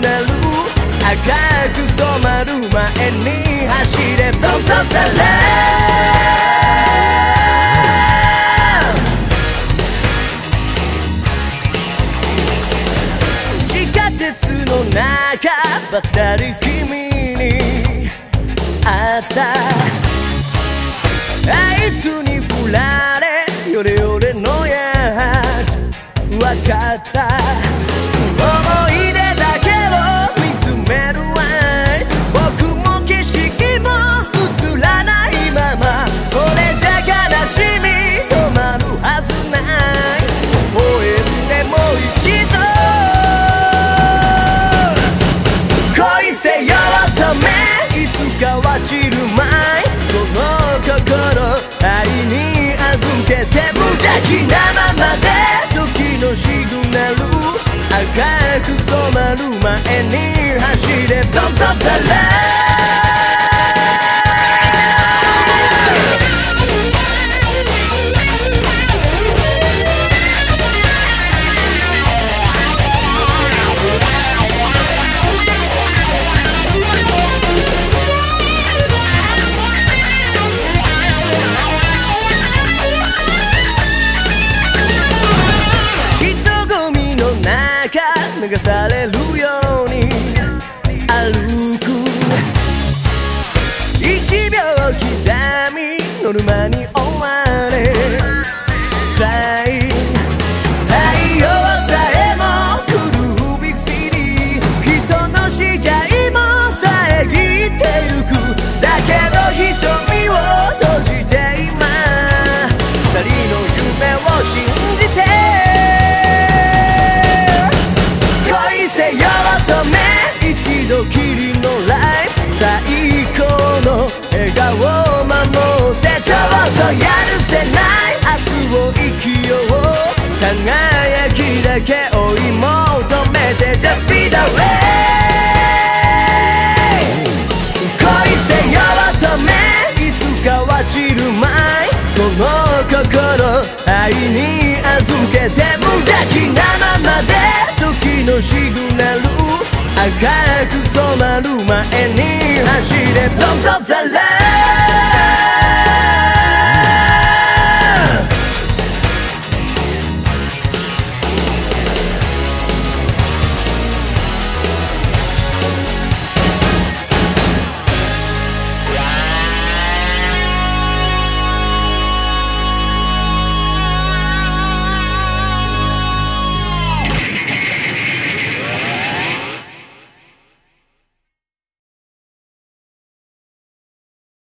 なる赤く染まる前に走れドンドンラ地下鉄の中ばった。り君に会ったあいつに振られヨレヨレのやつ。わかった。散る前その心愛に預けて無邪気なままで時のシグナル赤く染まる前に走れ Don't stop the love 流されるよ。度きりのライフ最高の笑顔を守ってちょっとやるせない明日を生きよう。輝きだけ追い求めて Just be the way 恋せよ乙女いつかは散るまいその心愛に預けて